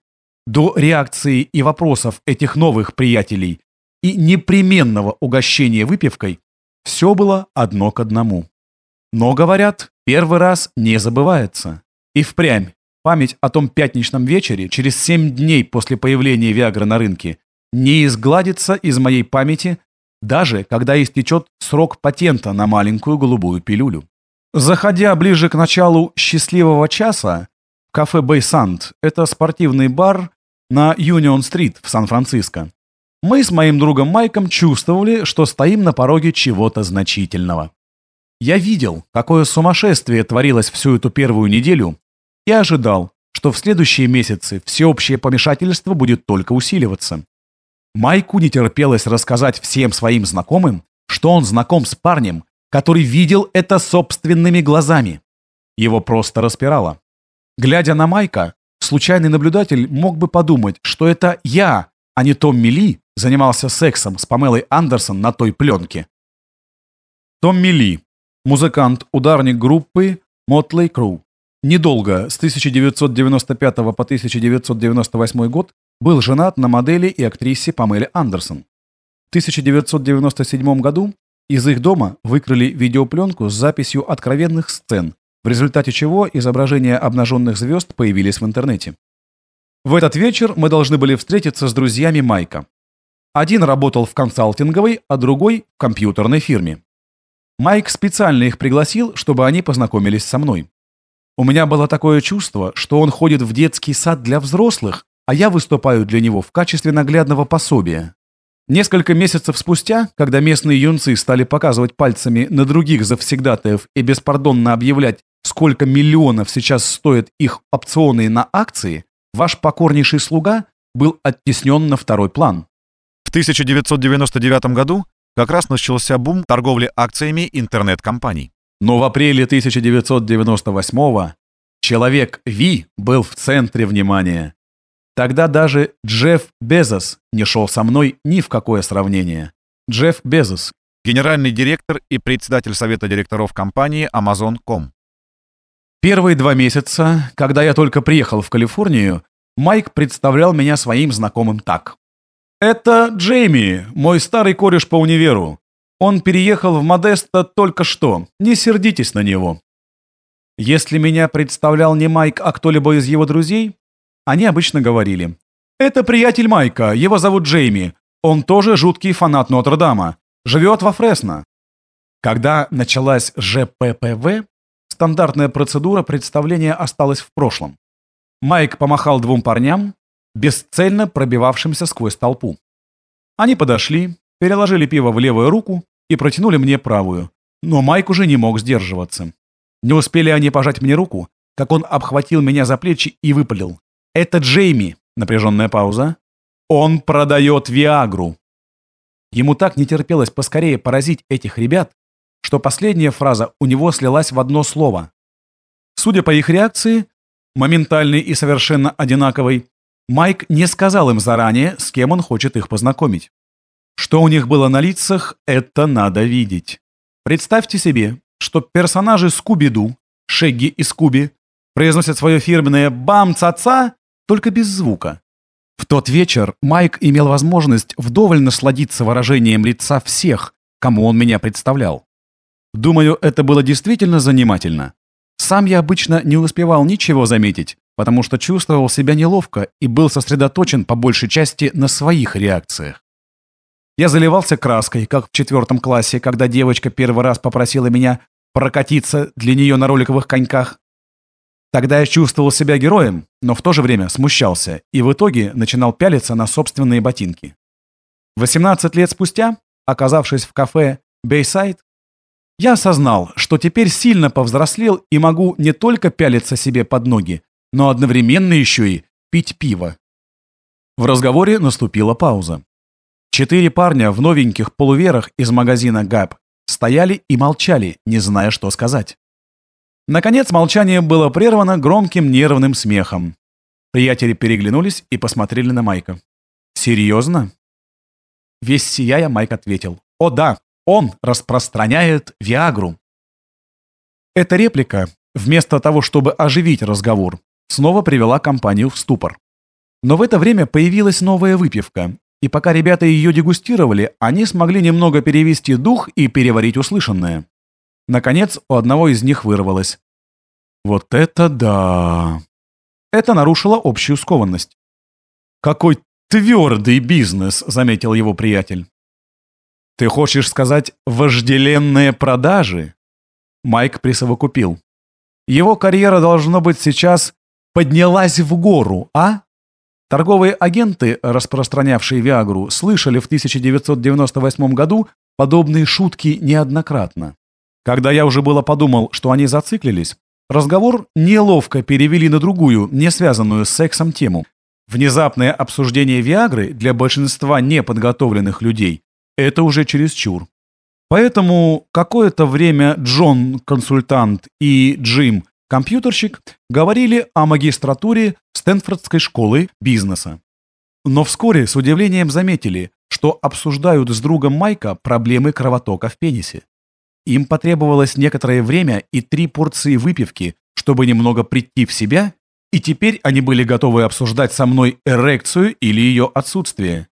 до реакции и вопросов этих новых приятелей и непременного угощения выпивкой, все было одно к одному. Но, говорят, первый раз не забывается. И впрямь, память о том пятничном вечере через семь дней после появления Виагры на рынке не изгладится из моей памяти, даже когда истечет срок патента на маленькую голубую пилюлю. Заходя ближе к началу счастливого часа, Кафе Бейсант – это спортивный бар на Юнион-стрит в Сан-Франциско. Мы с моим другом Майком чувствовали, что стоим на пороге чего-то значительного. Я видел, какое сумасшествие творилось всю эту первую неделю, и ожидал, что в следующие месяцы всеобщее помешательство будет только усиливаться. Майку не терпелось рассказать всем своим знакомым, что он знаком с парнем, который видел это собственными глазами. Его просто распирало. Глядя на Майка, случайный наблюдатель мог бы подумать, что это я, а не Томми Ли, занимался сексом с Памелой Андерсон на той пленке. Томми Ли, музыкант, ударник группы Motley Crue. Недолго, с 1995 по 1998 год, был женат на модели и актрисе Памеле Андерсон. В 1997 году из их дома выкрали видеопленку с записью откровенных сцен, в результате чего изображения обнаженных звезд появились в интернете. В этот вечер мы должны были встретиться с друзьями Майка. Один работал в консалтинговой, а другой – в компьютерной фирме. Майк специально их пригласил, чтобы они познакомились со мной. У меня было такое чувство, что он ходит в детский сад для взрослых, а я выступаю для него в качестве наглядного пособия. Несколько месяцев спустя, когда местные юнцы стали показывать пальцами на других завсегдатаев и беспардонно объявлять, сколько миллионов сейчас стоят их опционы на акции, ваш покорнейший слуга был оттеснен на второй план. В 1999 году как раз начался бум торговли акциями интернет-компаний. Но в апреле 1998 человек Ви был в центре внимания. Тогда даже Джефф Безос не шел со мной ни в какое сравнение. Джефф Безос, генеральный директор и председатель совета директоров компании Amazon.com. Первые два месяца, когда я только приехал в Калифорнию, Майк представлял меня своим знакомым так. «Это Джейми, мой старый кореш по универу. Он переехал в Модесто только что. Не сердитесь на него». Если меня представлял не Майк, а кто-либо из его друзей, они обычно говорили. «Это приятель Майка, его зовут Джейми. Он тоже жуткий фанат Нотр-Дама. Живет во Фресно». Когда началась ЖППВ, стандартная процедура представления осталась в прошлом. Майк помахал двум парням, бесцельно пробивавшимся сквозь толпу. Они подошли, переложили пиво в левую руку и протянули мне правую, но Майк уже не мог сдерживаться. Не успели они пожать мне руку, как он обхватил меня за плечи и выпалил. «Это Джейми!» Напряженная пауза. «Он продает Виагру!» Ему так не терпелось поскорее поразить этих ребят, что последняя фраза у него слилась в одно слово. Судя по их реакции, моментальной и совершенно одинаковой, Майк не сказал им заранее, с кем он хочет их познакомить. Что у них было на лицах, это надо видеть. Представьте себе, что персонажи Скуби-Ду, Шегги и Скуби, произносят свое фирменное «бам-ца-ца», только без звука. В тот вечер Майк имел возможность вдоволь насладиться выражением лица всех, кому он меня представлял. Думаю, это было действительно занимательно. Сам я обычно не успевал ничего заметить, потому что чувствовал себя неловко и был сосредоточен по большей части на своих реакциях. Я заливался краской, как в четвертом классе, когда девочка первый раз попросила меня прокатиться для нее на роликовых коньках. Тогда я чувствовал себя героем, но в то же время смущался и в итоге начинал пялиться на собственные ботинки. 18 лет спустя, оказавшись в кафе Бейсайд, я осознал, что теперь сильно повзрослел и могу не только пялиться себе под ноги, но одновременно еще и пить пиво. В разговоре наступила пауза. Четыре парня в новеньких полуверах из магазина ГАП стояли и молчали, не зная, что сказать. Наконец молчание было прервано громким нервным смехом. Приятели переглянулись и посмотрели на Майка. «Серьезно?» Весь сияя, Майк ответил. «О да, он распространяет Виагру». Эта реплика, вместо того, чтобы оживить разговор, снова привела компанию в ступор. Но в это время появилась новая выпивка, и пока ребята ее дегустировали, они смогли немного перевести дух и переварить услышанное. Наконец, у одного из них вырвалось. «Вот это да!» Это нарушило общую скованность. «Какой твердый бизнес!» — заметил его приятель. «Ты хочешь сказать вожделенные продажи?» Майк присовокупил. «Его карьера, должно быть, сейчас поднялась в гору, а?» Торговые агенты, распространявшие Виагру, слышали в 1998 году подобные шутки неоднократно. Когда я уже было подумал, что они зациклились, разговор неловко перевели на другую, не связанную с сексом тему. Внезапное обсуждение Виагры для большинства неподготовленных людей – это уже чересчур. Поэтому какое-то время Джон, консультант, и Джим, компьютерщик, говорили о магистратуре Стэнфордской школы бизнеса. Но вскоре с удивлением заметили, что обсуждают с другом Майка проблемы кровотока в пенисе. Им потребовалось некоторое время и три порции выпивки, чтобы немного прийти в себя, и теперь они были готовы обсуждать со мной эрекцию или ее отсутствие.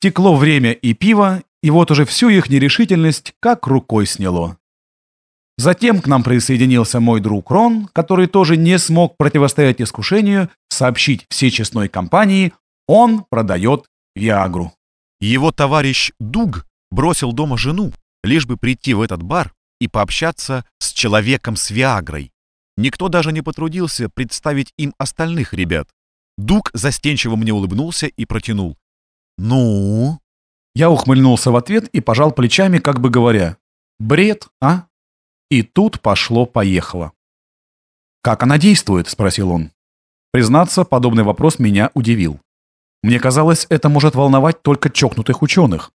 Текло время и пиво, и вот уже всю их нерешительность как рукой сняло. Затем к нам присоединился мой друг Рон, который тоже не смог противостоять искушению сообщить всей честной компании, он продает Виагру. Его товарищ Дуг бросил дома жену, лишь бы прийти в этот бар и пообщаться с человеком с Виагрой. Никто даже не потрудился представить им остальных ребят. Дуг застенчиво мне улыбнулся и протянул. «Ну?» Я ухмыльнулся в ответ и пожал плечами, как бы говоря. «Бред, а?» И тут пошло-поехало. «Как она действует?» – спросил он. Признаться, подобный вопрос меня удивил. Мне казалось, это может волновать только чокнутых ученых.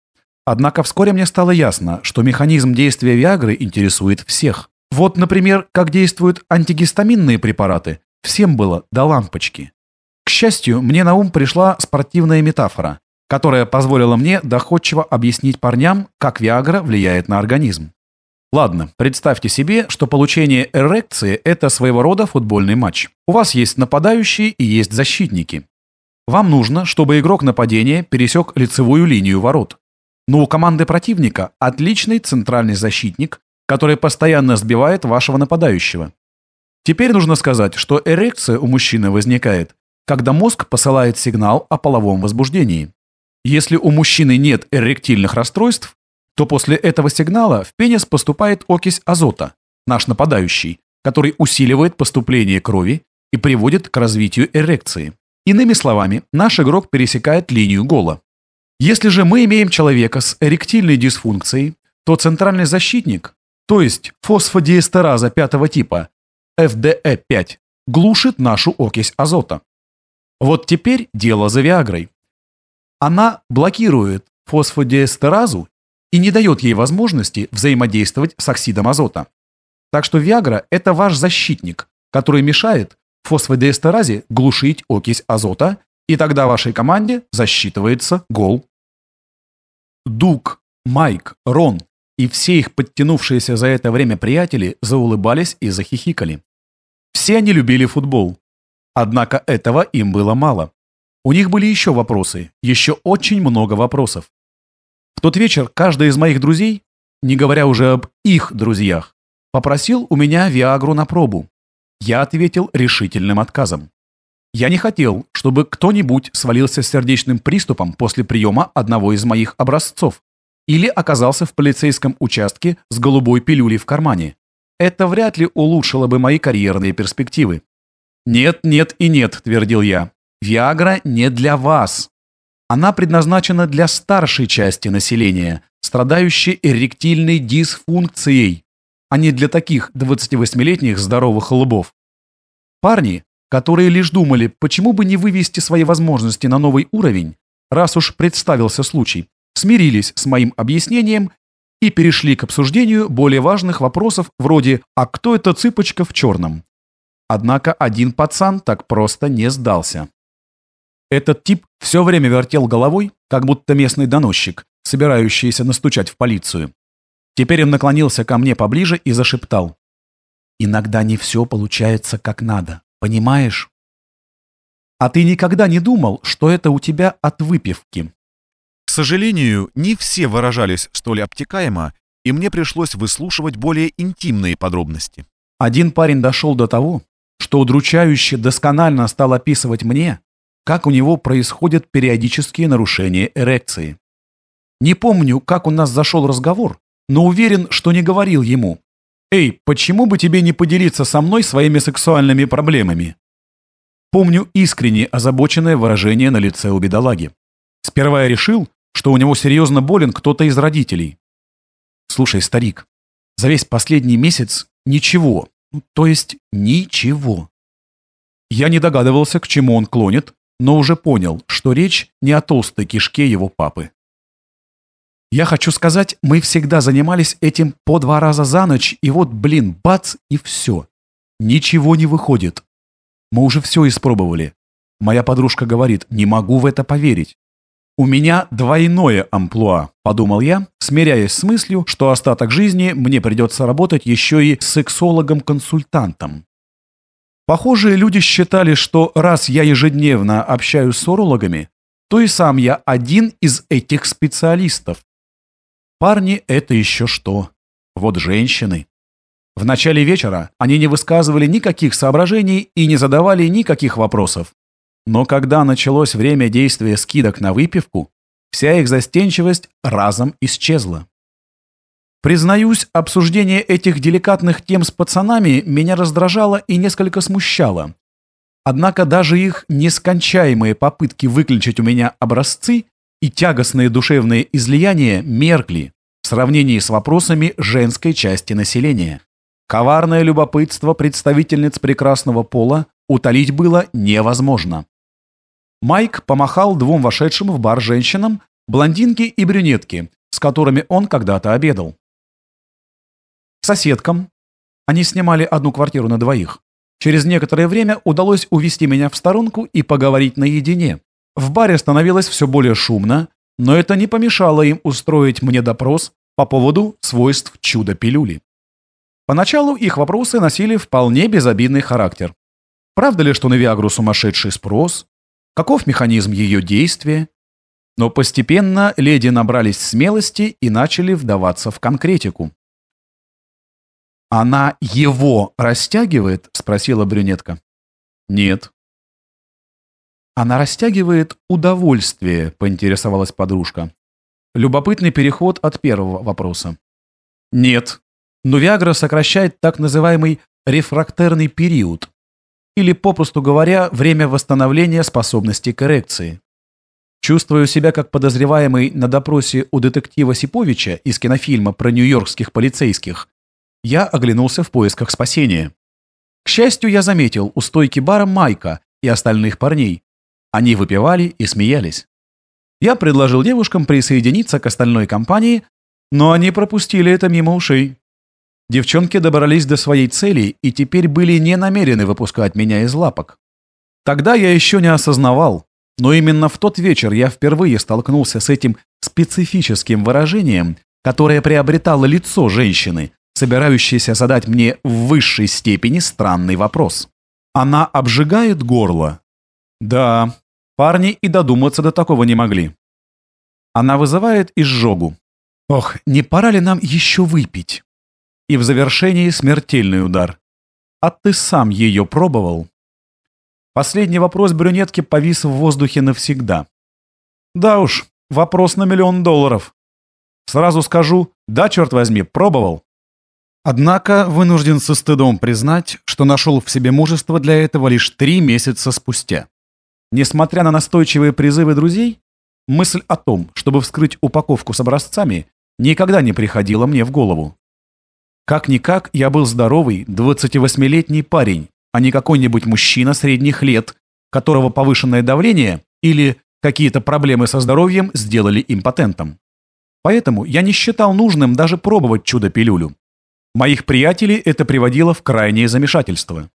Однако вскоре мне стало ясно, что механизм действия Виагры интересует всех. Вот, например, как действуют антигистаминные препараты. Всем было до лампочки. К счастью, мне на ум пришла спортивная метафора. которая позволила мне доходчиво объяснить парням, как Виагра влияет на организм. Ладно, представьте себе, что получение эрекции – это своего рода футбольный матч. У вас есть нападающие и есть защитники. Вам нужно, чтобы игрок нападения пересек лицевую линию ворот. Но у команды противника отличный центральный защитник, который постоянно сбивает вашего нападающего. Теперь нужно сказать, что эрекция у мужчины возникает, когда мозг посылает сигнал о половом возбуждении. Если у мужчины нет эректильных расстройств, то после этого сигнала в пенис поступает окись азота, наш нападающий, который усиливает поступление крови и приводит к развитию эрекции. Иными словами, наш игрок пересекает линию гола. Если же мы имеем человека с эректильной дисфункцией, то центральный защитник, то есть фосфодиэстераза пятого типа, FDE5, глушит нашу окись азота. Вот теперь дело за Виагрой. Она блокирует фосфодиэстеразу и не дает ей возможности взаимодействовать с оксидом азота. Так что Виагра – это ваш защитник, который мешает фосфодиэстеразе глушить окись азота, и тогда вашей команде засчитывается гол. Дуг, Майк, Рон и все их подтянувшиеся за это время приятели заулыбались и захихикали. Все они любили футбол. Однако этого им было мало. У них были еще вопросы, еще очень много вопросов. В тот вечер каждый из моих друзей, не говоря уже об их друзьях, попросил у меня Виагру на пробу. Я ответил решительным отказом. Я не хотел, чтобы кто-нибудь свалился с сердечным приступом после приема одного из моих образцов или оказался в полицейском участке с голубой пилюлей в кармане. Это вряд ли улучшило бы мои карьерные перспективы. «Нет, нет и нет», – твердил я. «Виагра не для вас. Она предназначена для старшей части населения, страдающей эректильной дисфункцией, а не для таких 28-летних здоровых лбов. Парни, которые лишь думали, почему бы не вывести свои возможности на новый уровень, раз уж представился случай, смирились с моим объяснением и перешли к обсуждению более важных вопросов вроде «А кто эта цыпочка в черном?». Однако один пацан так просто не сдался. Этот тип все время вертел головой, как будто местный доносчик, собирающийся настучать в полицию. Теперь он наклонился ко мне поближе и зашептал. «Иногда не все получается как надо, понимаешь?» «А ты никогда не думал, что это у тебя от выпивки?» К сожалению, не все выражались столь обтекаемо, и мне пришлось выслушивать более интимные подробности. Один парень дошел до того, что удручающе досконально стал описывать мне, как у него происходят периодические нарушения эрекции. Не помню, как у нас зашел разговор, но уверен, что не говорил ему. «Эй, почему бы тебе не поделиться со мной своими сексуальными проблемами?» Помню искренне озабоченное выражение на лице у бедолаги. Сперва я решил, что у него серьезно болен кто-то из родителей. Слушай, старик, за весь последний месяц ничего, ну, то есть ничего. Я не догадывался, к чему он клонит, но уже понял, что речь не о толстой кишке его папы. Я хочу сказать, мы всегда занимались этим по два раза за ночь, и вот, блин, бац, и все. Ничего не выходит. Мы уже все испробовали. Моя подружка говорит, не могу в это поверить. «У меня двойное амплуа», – подумал я, смиряясь с мыслью, что остаток жизни мне придется работать еще и сексологом-консультантом. Похожие люди считали, что раз я ежедневно общаюсь с урологами, то и сам я один из этих специалистов. Парни – это еще что. Вот женщины. В начале вечера они не высказывали никаких соображений и не задавали никаких вопросов. Но когда началось время действия скидок на выпивку, вся их застенчивость разом исчезла. Признаюсь, обсуждение этих деликатных тем с пацанами меня раздражало и несколько смущало. Однако даже их нескончаемые попытки выключить у меня образцы и тягостные душевные излияния меркли в сравнении с вопросами женской части населения. Коварное любопытство представительниц прекрасного пола утолить было невозможно. Майк помахал двум вошедшим в бар женщинам, блондинке и брюнетке, с которыми он когда-то обедал. Соседкам, они снимали одну квартиру на двоих, через некоторое время удалось увести меня в сторонку и поговорить наедине, В баре становилось все более шумно, но это не помешало им устроить мне допрос по поводу свойств чудо-пилюли. Поначалу их вопросы носили вполне безобидный характер. Правда ли, что на Виагру сумасшедший спрос? Каков механизм ее действия? Но постепенно леди набрались смелости и начали вдаваться в конкретику. «Она его растягивает?» – спросила брюнетка. «Нет». «Она растягивает удовольствие», – поинтересовалась подружка. Любопытный переход от первого вопроса. «Нет», но Виагра сокращает так называемый рефрактерный период, или, попросту говоря, время восстановления способности к эрекции. Чувствую себя как подозреваемый на допросе у детектива Сиповича из кинофильма про нью-йоркских полицейских. Я оглянулся в поисках спасения. К счастью, я заметил у стойки бара Майка и остальных парней. Они выпивали и смеялись. Я предложил девушкам присоединиться к остальной компании, но они пропустили это мимо ушей. Девчонки добрались до своей цели и теперь были не намерены выпускать меня из лапок. Тогда я еще не осознавал, но именно в тот вечер я впервые столкнулся с этим специфическим выражением, которое приобретало лицо женщины, собирающейся задать мне в высшей степени странный вопрос. Она обжигает горло? Да, парни и додуматься до такого не могли. Она вызывает изжогу. Ох, не пора ли нам еще выпить? И в завершении смертельный удар. А ты сам ее пробовал? Последний вопрос брюнетки повис в воздухе навсегда. Да уж, вопрос на миллион долларов. Сразу скажу, да, черт возьми, пробовал. Однако вынужден со стыдом признать, что нашел в себе мужество для этого лишь три месяца спустя. Несмотря на настойчивые призывы друзей, мысль о том, чтобы вскрыть упаковку с образцами, никогда не приходила мне в голову. Как-никак я был здоровый 28-летний парень, а не какой-нибудь мужчина средних лет, которого повышенное давление или какие-то проблемы со здоровьем сделали импотентом. Поэтому я не считал нужным даже пробовать чудо-пилюлю. Моих приятелей это приводило в крайнее замешательство.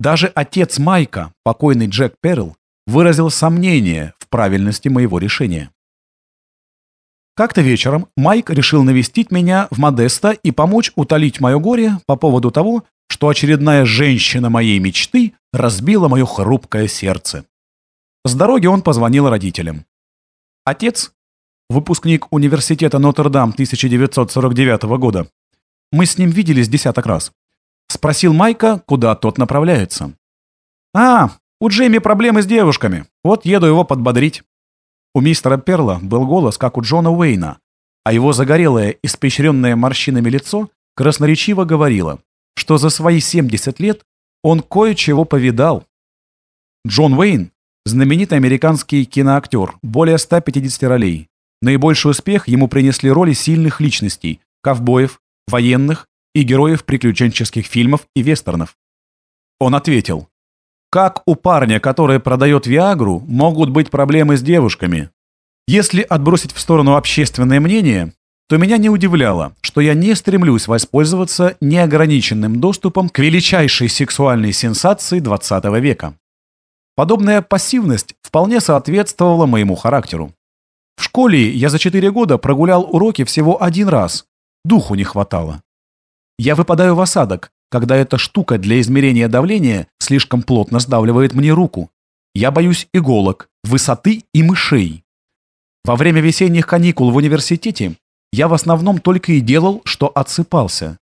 Даже отец Майка, покойный Джек Перл, выразил сомнение в правильности моего решения. Как-то вечером Майк решил навестить меня в Модеста и помочь утолить мое горе по поводу того, что очередная женщина моей мечты разбила мое хрупкое сердце. С дороги он позвонил родителям. Отец, выпускник университета Нотр-Дам 1949 года, мы с ним виделись десяток раз, спросил Майка, куда тот направляется. «А, у Джейми проблемы с девушками, вот еду его подбодрить». У мистера Перла был голос, как у Джона Уэйна, а его загорелое, испещренное морщинами лицо красноречиво говорило, что за свои 70 лет он кое-чего повидал. Джон Уэйн – знаменитый американский киноактер, более 150 ролей. Наибольший успех ему принесли роли сильных личностей – ковбоев, военных и героев приключенческих фильмов и вестернов. Он ответил, как у парня, который продает Виагру, могут быть проблемы с девушками? Если отбросить в сторону общественное мнение, то меня не удивляло, что я не стремлюсь воспользоваться неограниченным доступом к величайшей сексуальной сенсации 20 века. Подобная пассивность вполне соответствовала моему характеру. В школе я за 4 года прогулял уроки всего один раз. Духу не хватало. Я выпадаю в осадок, когда эта штука для измерения давления слишком плотно сдавливает мне руку. Я боюсь иголок, высоты и мышей. Во время весенних каникул в университете я в основном только и делал, что отсыпался.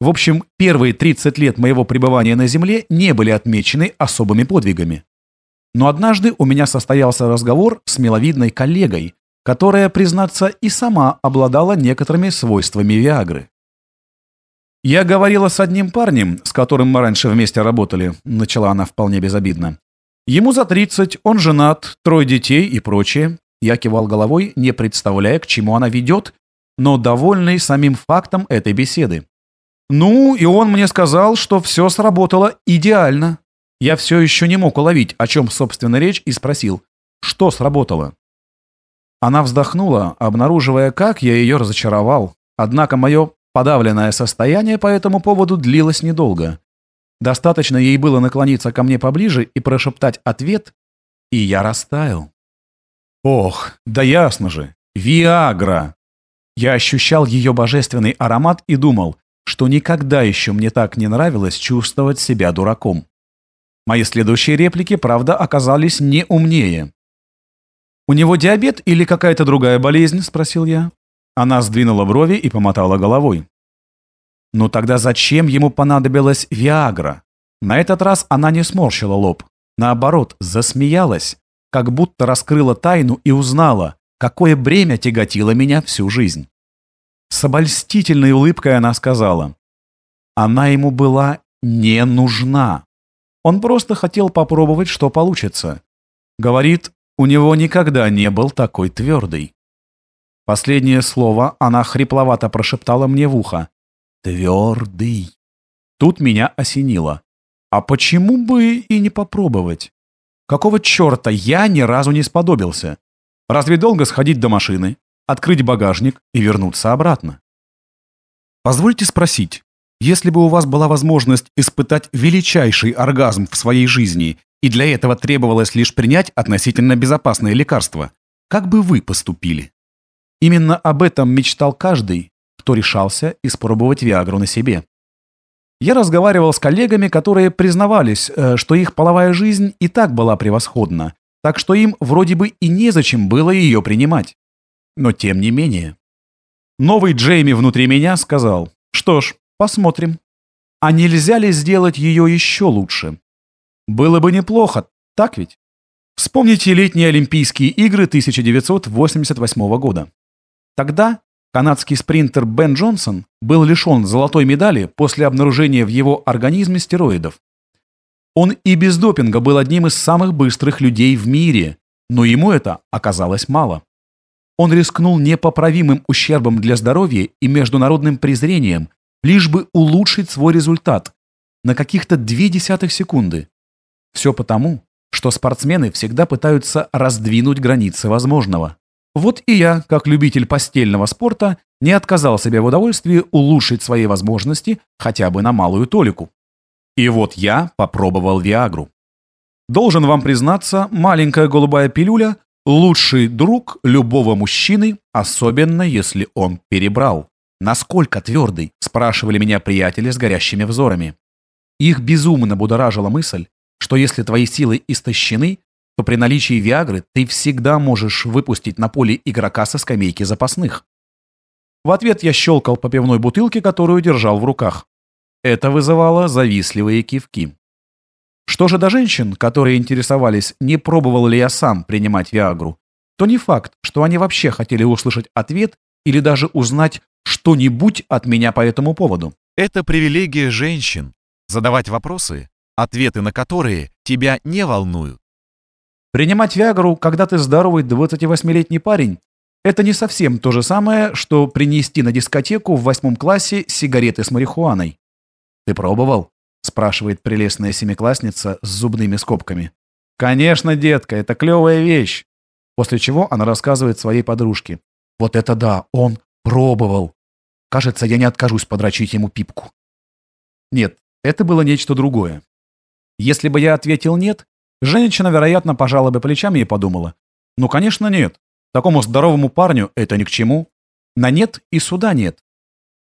В общем, первые 30 лет моего пребывания на Земле не были отмечены особыми подвигами. Но однажды у меня состоялся разговор с миловидной коллегой, которая, признаться, и сама обладала некоторыми свойствами Виагры. «Я говорила с одним парнем, с которым мы раньше вместе работали», — начала она вполне безобидно. «Ему за 30, он женат, трое детей и прочее». Я кивал головой, не представляя, к чему она ведет, но довольный самим фактом этой беседы. «Ну, и он мне сказал, что все сработало идеально». Я все еще не мог уловить, о чем, собственно, речь, и спросил, что сработало. Она вздохнула, обнаруживая, как я ее разочаровал. Однако мое Подавленное состояние по этому поводу длилось недолго. Достаточно ей было наклониться ко мне поближе и прошептать ответ, и я растаял. Ох, да ясно же, Виагра! Я ощущал ее божественный аромат и думал, что никогда еще мне так не нравилось чувствовать себя дураком. Мои следующие реплики, правда, оказались не умнее. «У него диабет или какая-то другая болезнь?» – спросил я. Она сдвинула брови и помотала головой. «Ну тогда зачем ему понадобилась Виагра?» На этот раз она не сморщила лоб. Наоборот, засмеялась, как будто раскрыла тайну и узнала, какое бремя тяготило меня всю жизнь. С обольстительной улыбкой она сказала, она ему была не нужна. Он просто хотел попробовать, что получится. Говорит, у него никогда не был такой твердый. Последнее слово она хрипловато прошептала мне в ухо. «Твердый». Тут меня осенило. А почему бы и не попробовать? Какого черта я ни разу не сподобился? Разве долго сходить до машины, открыть багажник и вернуться обратно? Позвольте спросить, если бы у вас была возможность испытать величайший оргазм в своей жизни и для этого требовалось лишь принять относительно безопасное лекарство, как бы вы поступили? Именно об этом мечтал каждый, кто решался испробовать Виагру на себе. Я разговаривал с коллегами, которые признавались, э, что их половая жизнь и так была превосходна, так что им вроде бы и незачем было ее принимать. Но тем не менее. Новый Джейми внутри меня сказал, что ж, посмотрим. А нельзя ли сделать ее еще лучше? Было бы неплохо, так ведь? Вспомните летние Олимпийские игры 1988 года. Тогда канадский спринтер Бен Джонсон был лишен золотой медали после обнаружения в его организме стероидов. Он и без допинга был одним из самых быстрых людей в мире, но ему это оказалось мало. Он рискнул непоправимым ущербом для здоровья и международным презрением, лишь бы улучшить свой результат на каких-то две десятых секунды. Все потому, что спортсмены всегда пытаются раздвинуть границы возможного. Вот и я, как любитель постельного спорта, не отказал себе в удовольствии улучшить свои возможности хотя бы на малую толику. И вот я попробовал Виагру. Должен вам признаться, маленькая голубая пилюля – лучший друг любого мужчины, особенно если он перебрал. «Насколько твердый?» – спрашивали меня приятели с горящими взорами. Их безумно будоражила мысль, что если твои силы истощены, то при наличии Виагры ты всегда можешь выпустить на поле игрока со скамейки запасных. В ответ я щелкал по пивной бутылке, которую держал в руках. Это вызывало завистливые кивки. Что же до женщин, которые интересовались, не пробовал ли я сам принимать Виагру, то не факт, что они вообще хотели услышать ответ или даже узнать что-нибудь от меня по этому поводу. Это привилегия женщин – задавать вопросы, ответы на которые тебя не волнуют. Принимать Виагру, когда ты здоровый 28-летний парень, это не совсем то же самое, что принести на дискотеку в восьмом классе сигареты с марихуаной. «Ты пробовал?» – спрашивает прелестная семиклассница с зубными скобками. «Конечно, детка, это клевая вещь!» После чего она рассказывает своей подружке. «Вот это да, он пробовал! Кажется, я не откажусь подрочить ему пипку». Нет, это было нечто другое. Если бы я ответил «нет», женщина, вероятно, пожала бы плечами и подумала. «Ну, конечно, нет. Такому здоровому парню это ни к чему. На нет и суда нет.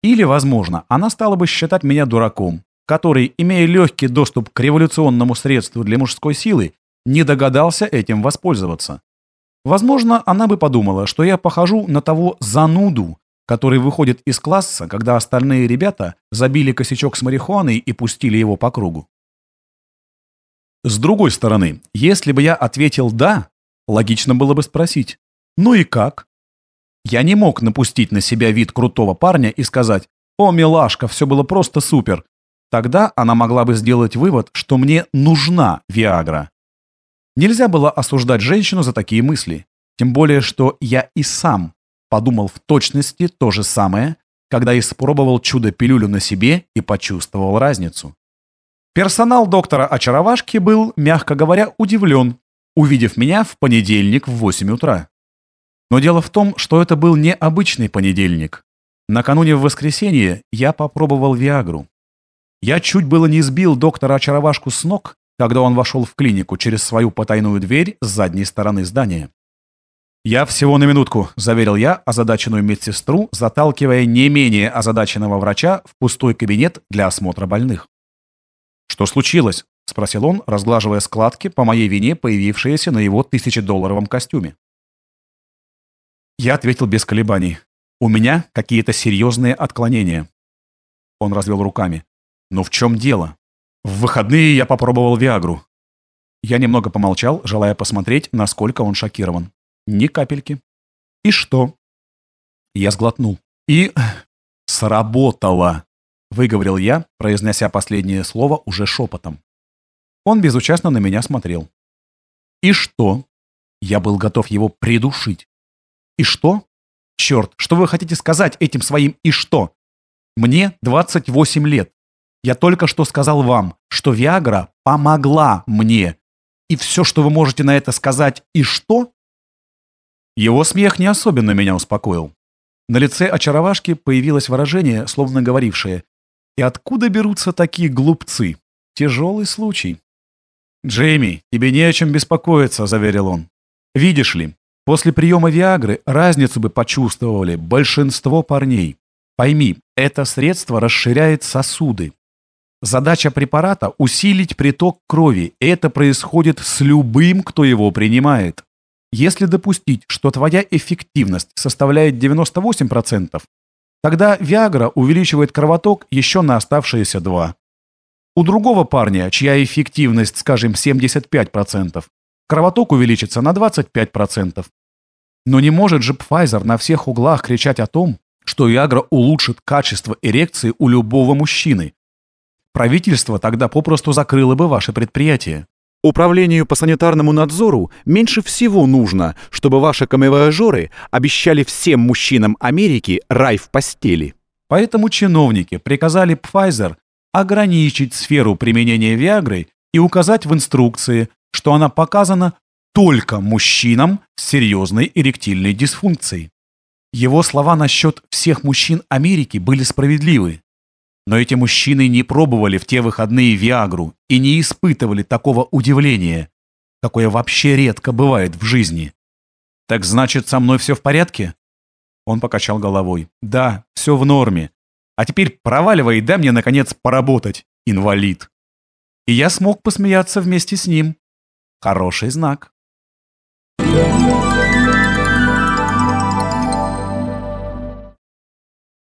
Или, возможно, она стала бы считать меня дураком, который, имея легкий доступ к революционному средству для мужской силы, не догадался этим воспользоваться. Возможно, она бы подумала, что я похожу на того зануду, который выходит из класса, когда остальные ребята забили косячок с марихуаной и пустили его по кругу. С другой стороны, если бы я ответил «да», логично было бы спросить «ну и как?». Я не мог напустить на себя вид крутого парня и сказать «О, милашка, все было просто супер». Тогда она могла бы сделать вывод, что мне нужна Виагра. Нельзя было осуждать женщину за такие мысли. Тем более, что я и сам подумал в точности то же самое, когда испробовал чудо-пилюлю на себе и почувствовал разницу. Персонал доктора Очаровашки был, мягко говоря, удивлен, увидев меня в понедельник в 8 утра. Но дело в том, что это был не обычный понедельник. Накануне в воскресенье я попробовал Виагру. Я чуть было не сбил доктора Очаровашку с ног, когда он вошел в клинику через свою потайную дверь с задней стороны здания. «Я всего на минутку», — заверил я озадаченную медсестру, заталкивая не менее озадаченного врача в пустой кабинет для осмотра больных. «Что случилось?» — спросил он, разглаживая складки по моей вине, появившиеся на его тысячедолларовом костюме. Я ответил без колебаний. «У меня какие-то серьезные отклонения». Он развел руками. «Но в чем дело? В выходные я попробовал Виагру». Я немного помолчал, желая посмотреть, насколько он шокирован. Ни капельки. «И что?» Я сглотнул. «И... сработало!» Выговорил я, произнося последнее слово уже шепотом. Он безучастно на меня смотрел. «И что?» Я был готов его придушить. «И что?» «Черт, что вы хотите сказать этим своим «и что»?» «Мне 28 лет. Я только что сказал вам, что Виагра помогла мне. И все, что вы можете на это сказать «и что?» Его смех не особенно меня успокоил. На лице очаровашки появилось выражение, словно говорившее «И откуда берутся такие глупцы? Тяжелый случай». «Джейми, тебе не о чем беспокоиться», — заверил он. «Видишь ли, после приема Виагры разницу бы почувствовали большинство парней. Пойми, это средство расширяет сосуды. Задача препарата – усилить приток крови, и это происходит с любым, кто его принимает. Если допустить, что твоя эффективность составляет 98%, тогда Виагра увеличивает кровоток еще на оставшиеся 2%. У другого парня, чья эффективность, скажем, 75%, кровоток увеличится на 25%. Но не может же Pfizer на всех углах кричать о том, что Виагра улучшит качество эрекции у любого мужчины. Правительство тогда попросту закрыло бы ваше предприятие. Управлению по санитарному надзору меньше всего нужно, чтобы ваши камевояжеры обещали всем мужчинам Америки рай в постели. Поэтому чиновники приказали Pfizer ограничить сферу применения Виагры и указать в инструкции, что она показана только мужчинам с серьезной эректильной дисфункцией. Его слова насчет всех мужчин Америки были справедливы. Но эти мужчины не пробовали в те выходные Виагру и не испытывали такого удивления, какое вообще редко бывает в жизни. «Так значит, со мной все в порядке?» Он покачал головой. «Да, все в норме. А теперь проваливай и дай мне, наконец, поработать, инвалид. И я смог посмеяться вместе с ним. Хороший знак. Thank.